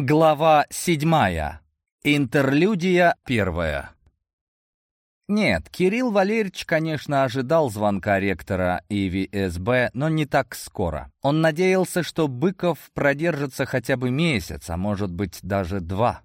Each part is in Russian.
Глава седьмая. Интерлюдия первая. Нет, Кирилл Валерьевич, конечно, ожидал звонка ректора ИВСБ, но не так скоро. Он надеялся, что Быков продержится хотя бы месяц, а может быть даже два.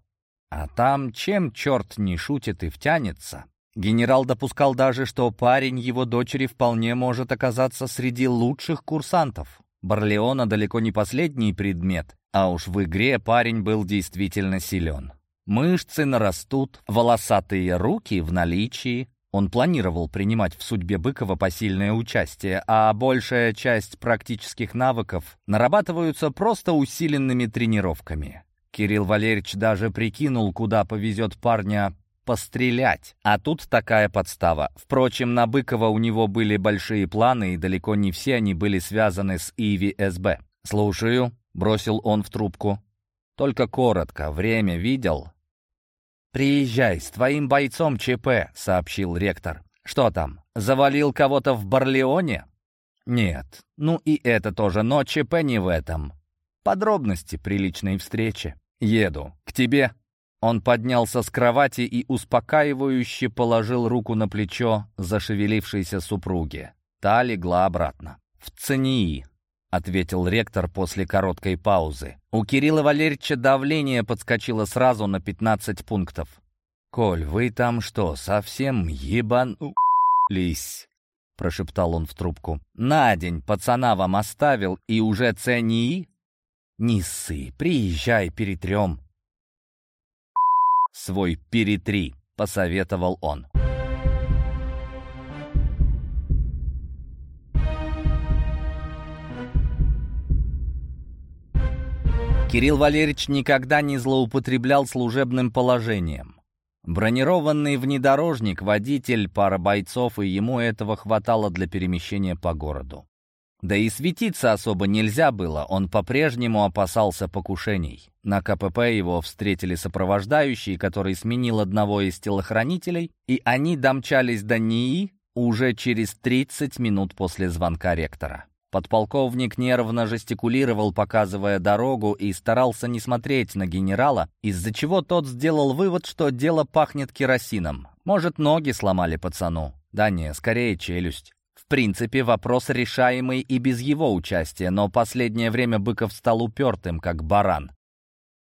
А там чем черт не шутит и втянется. Генерал допускал даже, что парень его дочери вполне может оказаться среди лучших курсантов. Барлеона далеко не последний предмет, а уж в игре парень был действительно силен. Мышцы нарастут, волосатые руки в наличии. Он планировал принимать в судьбе Быкова посильное участие, а большая часть практических навыков нарабатываются просто усиленными тренировками. Кирилл Валерьевич даже прикинул, куда повезет парня пострелять. А тут такая подстава. Впрочем, на Быкова у него были большие планы, и далеко не все они были связаны с Иви СБ. «Слушаю», — бросил он в трубку. «Только коротко. Время видел?» «Приезжай, с твоим бойцом ЧП», — сообщил ректор. «Что там, завалил кого-то в Барлеоне?» «Нет. Ну и это тоже, но ЧП не в этом. Подробности приличной встречи. Еду. К тебе». Он поднялся с кровати и успокаивающе положил руку на плечо зашевелившейся супруги. Та легла обратно. «В ЦНИИ», ответил ректор после короткой паузы. У Кирилла Валерьевича давление подскочило сразу на 15 пунктов. «Коль, вы там что, совсем ебанулись?» — прошептал он в трубку. «На день пацана вам оставил, и уже цени?» «Не ссы, приезжай, перетрем». «Свой перетри», — посоветовал он. Кирилл Валерьевич никогда не злоупотреблял служебным положением. Бронированный внедорожник, водитель, пара бойцов, и ему этого хватало для перемещения по городу. Да и светиться особо нельзя было, он по-прежнему опасался покушений. На КПП его встретили сопровождающие, который сменил одного из телохранителей, и они домчались до НИИ уже через 30 минут после звонка ректора. Подполковник нервно жестикулировал, показывая дорогу, и старался не смотреть на генерала, из-за чего тот сделал вывод, что дело пахнет керосином. Может, ноги сломали пацану. Да не, скорее челюсть. В принципе, вопрос решаемый и без его участия, но последнее время Быков стал упертым, как баран.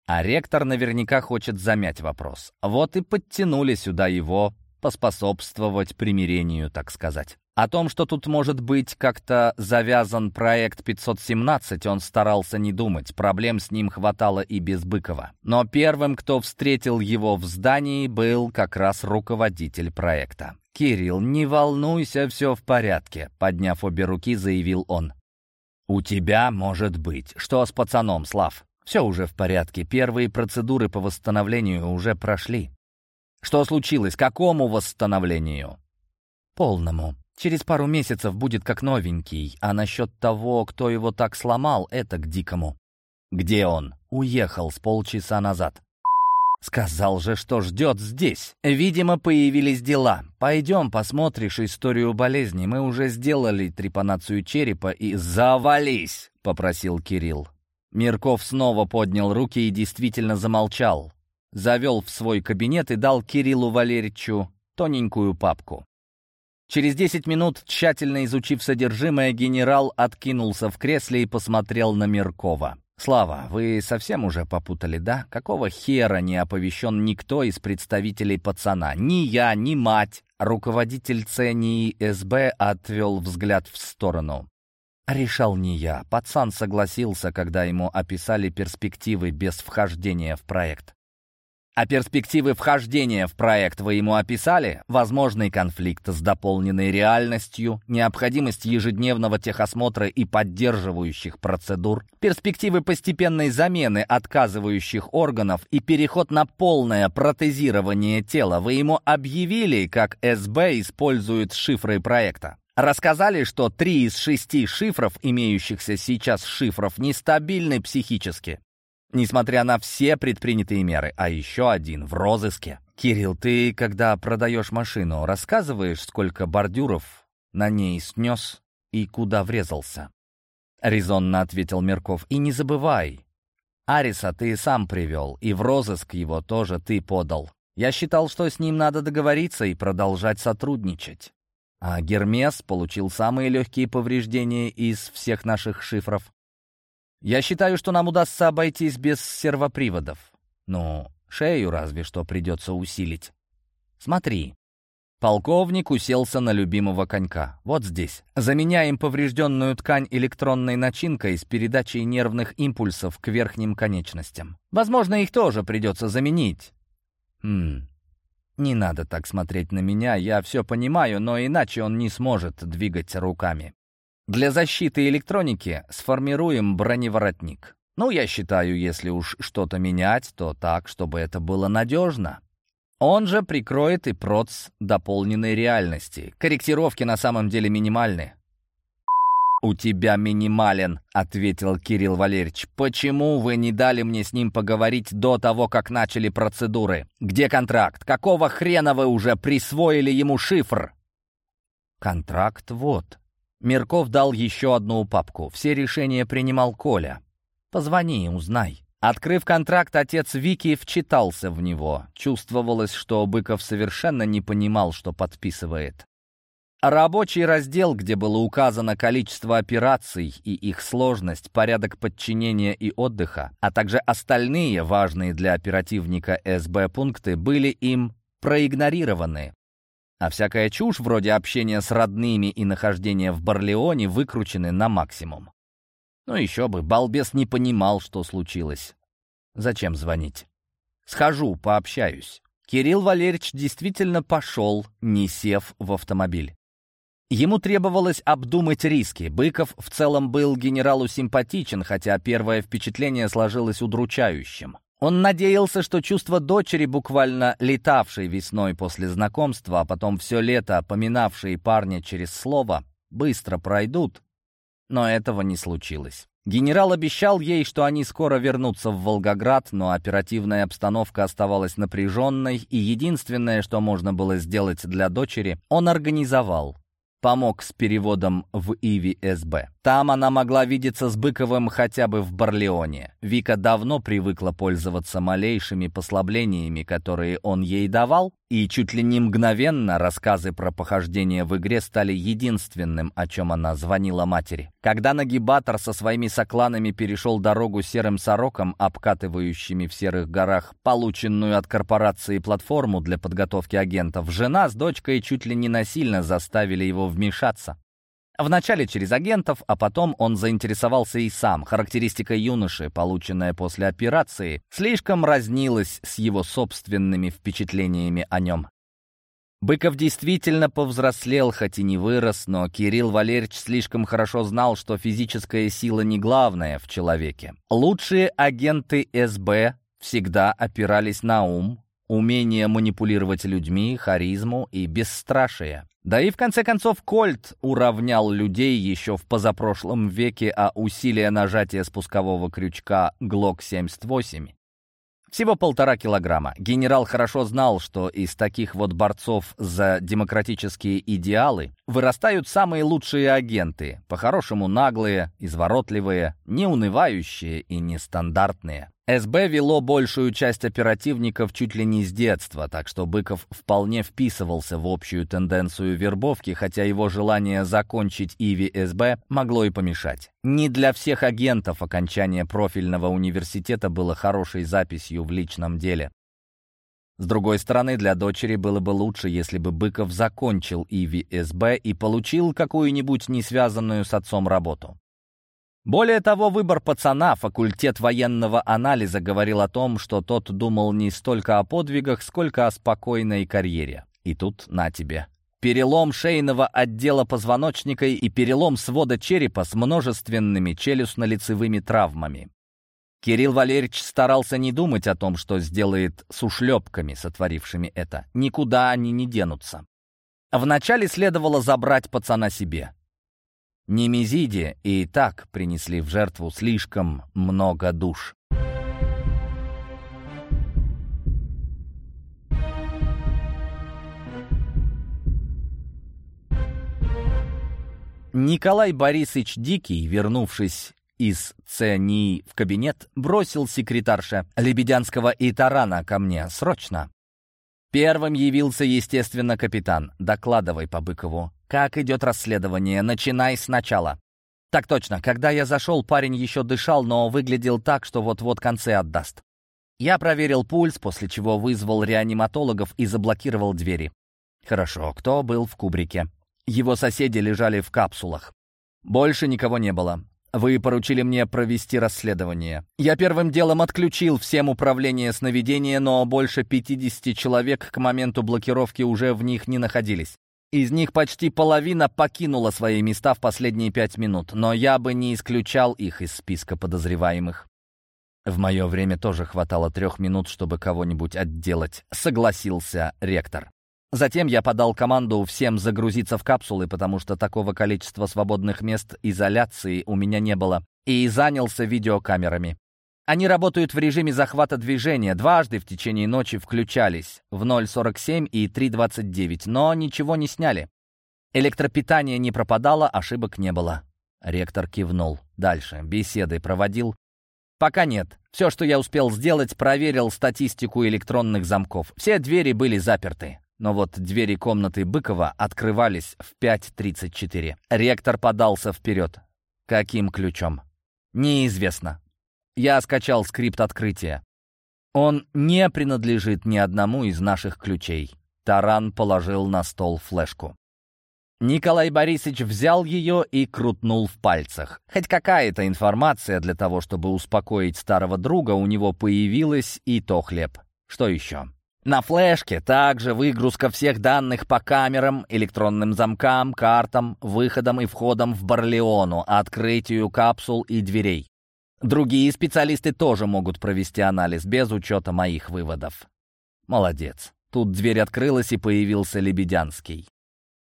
А ректор наверняка хочет замять вопрос. Вот и подтянули сюда его, поспособствовать примирению, так сказать. О том, что тут может быть как-то завязан проект 517, он старался не думать. Проблем с ним хватало и без Быкова. Но первым, кто встретил его в здании, был как раз руководитель проекта. «Кирилл, не волнуйся, все в порядке», — подняв обе руки, заявил он. «У тебя может быть. Что с пацаном, Слав?» «Все уже в порядке. Первые процедуры по восстановлению уже прошли». «Что случилось? Какому восстановлению?» «Полному. Через пару месяцев будет как новенький, а насчет того, кто его так сломал, это к дикому. Где он? Уехал с полчаса назад. Сказал же, что ждет здесь. Видимо, появились дела. Пойдем, посмотришь историю болезни. Мы уже сделали трепанацию черепа и... «Завались!» — попросил Кирилл. Мирков снова поднял руки и действительно замолчал. Завел в свой кабинет и дал Кириллу Валерьевичу тоненькую папку. Через десять минут, тщательно изучив содержимое, генерал откинулся в кресле и посмотрел на Миркова. «Слава, вы совсем уже попутали, да? Какого хера не оповещен никто из представителей пацана? Ни я, ни мать!» Руководитель ЦНИ СБ отвел взгляд в сторону. Решал не я. Пацан согласился, когда ему описали перспективы без вхождения в проект. А перспективы вхождения в проект вы ему описали? Возможный конфликт с дополненной реальностью, необходимость ежедневного техосмотра и поддерживающих процедур, перспективы постепенной замены отказывающих органов и переход на полное протезирование тела вы ему объявили, как СБ использует шифры проекта? Рассказали, что три из шести шифров, имеющихся сейчас шифров, нестабильны психически несмотря на все предпринятые меры, а еще один в розыске. «Кирилл, ты, когда продаешь машину, рассказываешь, сколько бордюров на ней снес и куда врезался?» Резонно ответил Мерков. «И не забывай, Ариса ты сам привел, и в розыск его тоже ты подал. Я считал, что с ним надо договориться и продолжать сотрудничать. А Гермес получил самые легкие повреждения из всех наших шифров. Я считаю, что нам удастся обойтись без сервоприводов. Ну, шею разве что придется усилить. Смотри. Полковник уселся на любимого конька. Вот здесь. Заменяем поврежденную ткань электронной начинкой с передачей нервных импульсов к верхним конечностям. Возможно, их тоже придется заменить. Хм, не надо так смотреть на меня, я все понимаю, но иначе он не сможет двигать руками. Для защиты электроники сформируем броневоротник. Ну, я считаю, если уж что-то менять, то так, чтобы это было надежно. Он же прикроет и проц дополненной реальности. Корректировки на самом деле минимальны. «У тебя минимален», — ответил Кирилл Валерьевич. «Почему вы не дали мне с ним поговорить до того, как начали процедуры? Где контракт? Какого хрена вы уже присвоили ему шифр?» «Контракт вот», Мерков дал еще одну папку. Все решения принимал Коля. «Позвони, узнай». Открыв контракт, отец Вики вчитался в него. Чувствовалось, что Быков совершенно не понимал, что подписывает. Рабочий раздел, где было указано количество операций и их сложность, порядок подчинения и отдыха, а также остальные важные для оперативника СБ пункты, были им проигнорированы. А всякая чушь, вроде общения с родными и нахождения в Барлеоне, выкручены на максимум. Ну еще бы, балбес не понимал, что случилось. Зачем звонить? Схожу, пообщаюсь. Кирилл Валерьевич действительно пошел, не сев в автомобиль. Ему требовалось обдумать риски. Быков в целом был генералу симпатичен, хотя первое впечатление сложилось удручающим. Он надеялся, что чувства дочери, буквально летавшей весной после знакомства, а потом все лето поминавшие парня через слово, быстро пройдут. Но этого не случилось. Генерал обещал ей, что они скоро вернутся в Волгоград, но оперативная обстановка оставалась напряженной, и единственное, что можно было сделать для дочери, он организовал помог с переводом в Иви СБ. Там она могла видеться с Быковым хотя бы в Барлеоне. Вика давно привыкла пользоваться малейшими послаблениями, которые он ей давал, и чуть ли не мгновенно рассказы про похождение в игре стали единственным, о чем она звонила матери. Когда нагибатор со своими сокланами перешел дорогу серым сорокам, обкатывающими в серых горах полученную от корпорации платформу для подготовки агентов, жена с дочкой чуть ли не насильно заставили его вмешаться. Вначале через агентов, а потом он заинтересовался и сам. Характеристика юноши, полученная после операции, слишком разнилась с его собственными впечатлениями о нем. Быков действительно повзрослел, хоть и не вырос, но Кирилл Валерьевич слишком хорошо знал, что физическая сила не главная в человеке. Лучшие агенты СБ всегда опирались на ум, умение манипулировать людьми, харизму и бесстрашие. Да и в конце концов Кольт уравнял людей еще в позапрошлом веке, а усилие нажатия спускового крючка Глок 78 всего полтора килограмма. Генерал хорошо знал, что из таких вот борцов за демократические идеалы вырастают самые лучшие агенты, по-хорошему наглые, изворотливые, неунывающие и нестандартные. СБ вело большую часть оперативников чуть ли не с детства, так что Быков вполне вписывался в общую тенденцию вербовки, хотя его желание закончить ИВИ СБ могло и помешать. Не для всех агентов окончание профильного университета было хорошей записью в личном деле. С другой стороны, для дочери было бы лучше, если бы Быков закончил ИВИ СБ и получил какую-нибудь не связанную с отцом работу. Более того, выбор пацана, факультет военного анализа, говорил о том, что тот думал не столько о подвигах, сколько о спокойной карьере. И тут на тебе. Перелом шейного отдела позвоночника и перелом свода черепа с множественными челюстно-лицевыми травмами. Кирилл Валерьевич старался не думать о том, что сделает с ушлепками, сотворившими это. Никуда они не денутся. Вначале следовало забрать пацана себе. Немезиде и так принесли в жертву слишком много душ. Николай Борисович Дикий, вернувшись из ЦНИ в кабинет, бросил секретарша Лебедянского и Тарана ко мне. Срочно. Первым явился, естественно, капитан. «Докладывай по Быкову. Как идет расследование? Начинай сначала». «Так точно. Когда я зашел, парень еще дышал, но выглядел так, что вот-вот концы отдаст. Я проверил пульс, после чего вызвал реаниматологов и заблокировал двери. Хорошо, кто был в кубрике? Его соседи лежали в капсулах. Больше никого не было. Вы поручили мне провести расследование. Я первым делом отключил всем управление сновидения, но больше 50 человек к моменту блокировки уже в них не находились. Из них почти половина покинула свои места в последние пять минут, но я бы не исключал их из списка подозреваемых. В мое время тоже хватало трех минут, чтобы кого-нибудь отделать, согласился ректор. Затем я подал команду всем загрузиться в капсулы, потому что такого количества свободных мест изоляции у меня не было, и занялся видеокамерами. Они работают в режиме захвата движения, дважды в течение ночи включались, в 0.47 и 3.29, но ничего не сняли. Электропитание не пропадало, ошибок не было. Ректор кивнул. Дальше. Беседы проводил. Пока нет. Все, что я успел сделать, проверил статистику электронных замков. Все двери были заперты. Но вот двери комнаты Быкова открывались в 5.34. Ректор подался вперед. Каким ключом? Неизвестно. Я скачал скрипт открытия. Он не принадлежит ни одному из наших ключей. Таран положил на стол флешку. Николай Борисович взял ее и крутнул в пальцах. Хоть какая-то информация для того, чтобы успокоить старого друга, у него появилась, и то хлеб. Что еще? На флешке также выгрузка всех данных по камерам, электронным замкам, картам, выходам и входам в Барлеону, открытию капсул и дверей. Другие специалисты тоже могут провести анализ без учета моих выводов. Молодец. Тут дверь открылась и появился Лебедянский.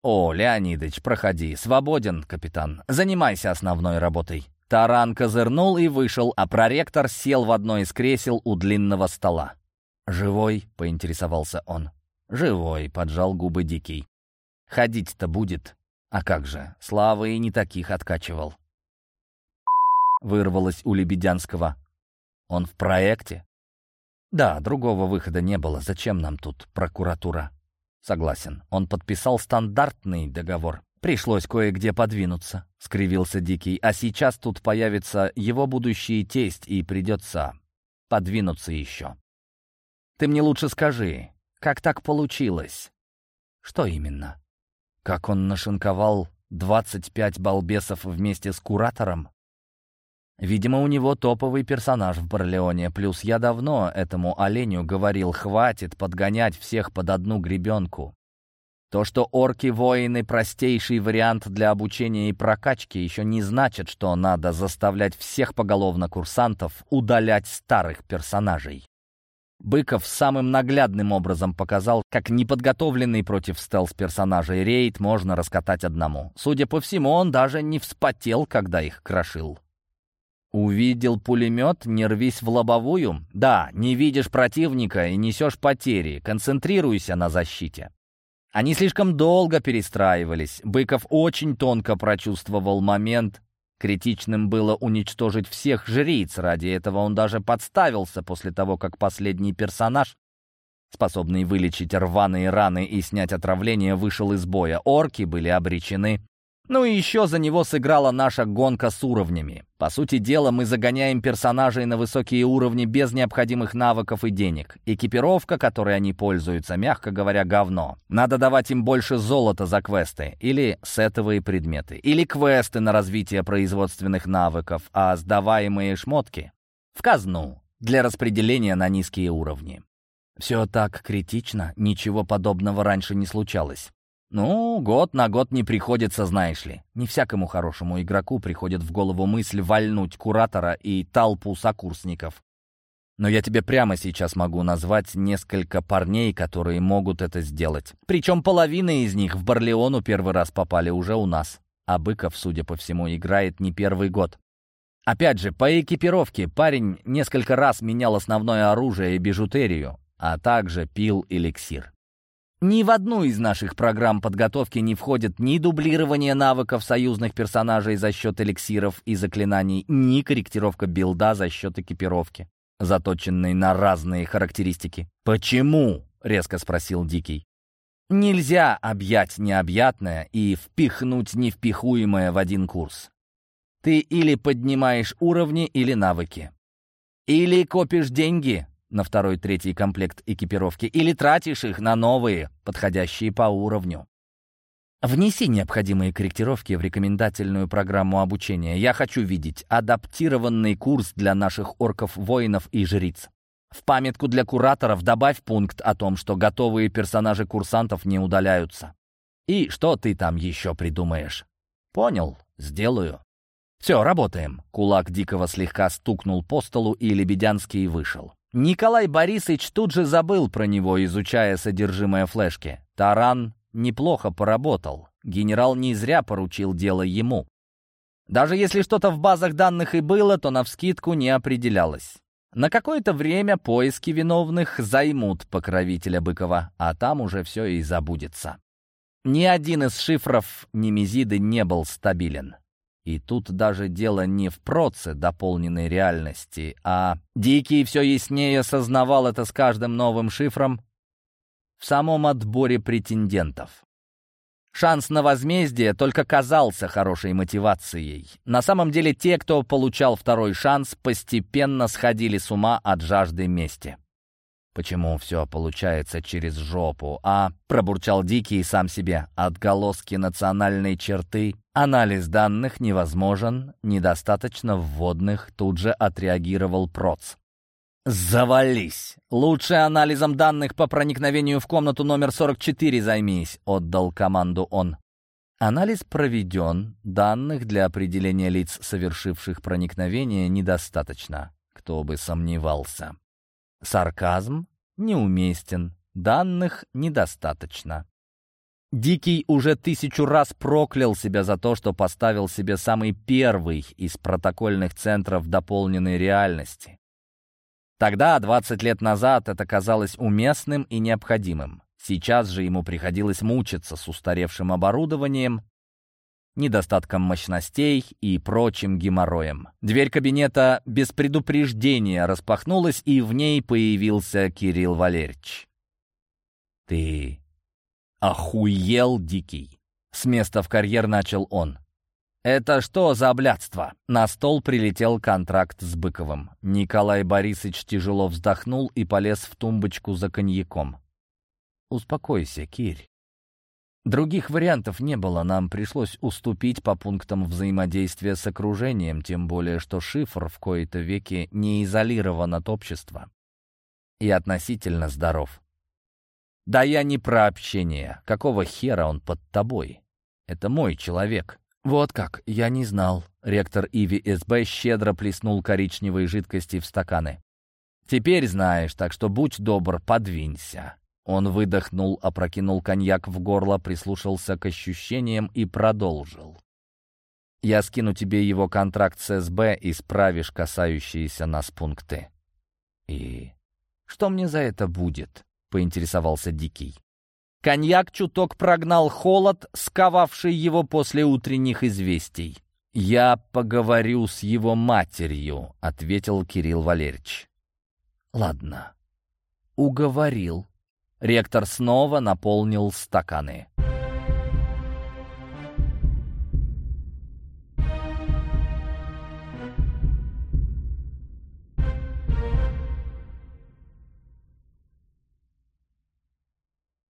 «О, Леонидыч, проходи. Свободен, капитан. Занимайся основной работой». Таран козырнул и вышел, а проректор сел в одно из кресел у длинного стола. «Живой?» — поинтересовался он. «Живой», — поджал губы Дикий. «Ходить-то будет. А как же, Слава и не таких откачивал». Вырвалось у Лебедянского. «Он в проекте?» «Да, другого выхода не было. Зачем нам тут прокуратура?» Согласен. Он подписал стандартный договор. Пришлось кое-где подвинуться, скривился Дикий. А сейчас тут появится его будущий тесть, и придется подвинуться еще. Ты мне лучше скажи, как так получилось? Что именно? Как он нашинковал 25 балбесов вместе с куратором? Видимо, у него топовый персонаж в Барлеоне, плюс я давно этому оленю говорил, хватит подгонять всех под одну гребенку. То, что орки-воины — простейший вариант для обучения и прокачки, еще не значит, что надо заставлять всех поголовно курсантов удалять старых персонажей. Быков самым наглядным образом показал, как неподготовленный против стелс-персонажей рейд можно раскатать одному. Судя по всему, он даже не вспотел, когда их крошил. Увидел пулемет, не рвись в лобовую? Да, не видишь противника и несешь потери, концентрируйся на защите. Они слишком долго перестраивались. Быков очень тонко прочувствовал момент. Критичным было уничтожить всех жриц. Ради этого он даже подставился после того, как последний персонаж, способный вылечить рваные раны и снять отравление, вышел из боя. Орки были обречены. Ну и еще за него сыграла наша гонка с уровнями. По сути дела, мы загоняем персонажей на высокие уровни без необходимых навыков и денег. Экипировка, которой они пользуются, мягко говоря, говно. Надо давать им больше золота за квесты, или сетовые предметы, или квесты на развитие производственных навыков, а сдаваемые шмотки — в казну для распределения на низкие уровни. Все так критично, ничего подобного раньше не случалось. Ну, год на год не приходится, знаешь ли. Не всякому хорошему игроку приходит в голову мысль вальнуть куратора и толпу сокурсников. Но я тебе прямо сейчас могу назвать несколько парней, которые могут это сделать. Причем половина из них в Барлеону первый раз попали уже у нас. А Быков, судя по всему, играет не первый год. Опять же, по экипировке парень несколько раз менял основное оружие и бижутерию, а также пил эликсир. Ни в одну из наших программ подготовки не входит ни дублирование навыков союзных персонажей за счет эликсиров и заклинаний, ни корректировка билда за счет экипировки, заточенной на разные характеристики. «Почему?» — резко спросил Дикий. «Нельзя объять необъятное и впихнуть невпихуемое в один курс. Ты или поднимаешь уровни, или навыки. Или копишь деньги, на второй-третий комплект экипировки или тратишь их на новые, подходящие по уровню. Внеси необходимые корректировки в рекомендательную программу обучения. Я хочу видеть адаптированный курс для наших орков, воинов и жриц. В памятку для кураторов добавь пункт о том, что готовые персонажи курсантов не удаляются. И что ты там еще придумаешь? Понял, сделаю. Все, работаем. Кулак Дикого слегка стукнул по столу, и Лебедянский вышел. Николай Борисович тут же забыл про него, изучая содержимое флешки. Таран неплохо поработал. Генерал не зря поручил дело ему. Даже если что-то в базах данных и было, то навскидку не определялось. На какое-то время поиски виновных займут покровителя Быкова, а там уже все и забудется. Ни один из шифров Немезиды не был стабилен. И тут даже дело не в проце дополненной реальности, а Дикий все яснее осознавал это с каждым новым шифром в самом отборе претендентов. Шанс на возмездие только казался хорошей мотивацией. На самом деле те, кто получал второй шанс, постепенно сходили с ума от жажды мести. «Почему все получается через жопу, а?» — пробурчал Дикий сам себе. «Отголоски национальной черты. Анализ данных невозможен, недостаточно вводных», — тут же отреагировал Проц. «Завались! Лучше анализом данных по проникновению в комнату номер 44 займись», — отдал команду он. Анализ проведен, данных для определения лиц, совершивших проникновение, недостаточно. Кто бы сомневался. Сарказм неуместен, данных недостаточно. Дикий уже тысячу раз проклял себя за то, что поставил себе самый первый из протокольных центров дополненной реальности. Тогда, 20 лет назад, это казалось уместным и необходимым. Сейчас же ему приходилось мучиться с устаревшим оборудованием, недостатком мощностей и прочим геморроем. Дверь кабинета без предупреждения распахнулась, и в ней появился Кирилл Валерьевич. «Ты охуел, Дикий!» С места в карьер начал он. «Это что за блядство?» На стол прилетел контракт с Быковым. Николай Борисович тяжело вздохнул и полез в тумбочку за коньяком. «Успокойся, Кирь. Других вариантов не было, нам пришлось уступить по пунктам взаимодействия с окружением, тем более что шифр в кои-то веки не изолирован от общества и относительно здоров. Да я не про общение. Какого хера он под тобой? Это мой человек. Вот как, я не знал. Ректор Иви СБ щедро плеснул коричневой жидкости в стаканы. Теперь знаешь, так что будь добр, подвинься. Он выдохнул, опрокинул коньяк в горло, прислушался к ощущениям и продолжил. «Я скину тебе его контракт с СБ и справишь касающиеся нас пункты». «И что мне за это будет?» — поинтересовался Дикий. Коньяк чуток прогнал холод, сковавший его после утренних известий. «Я поговорю с его матерью», — ответил Кирилл Валерьевич. «Ладно, уговорил». Ректор снова наполнил стаканы.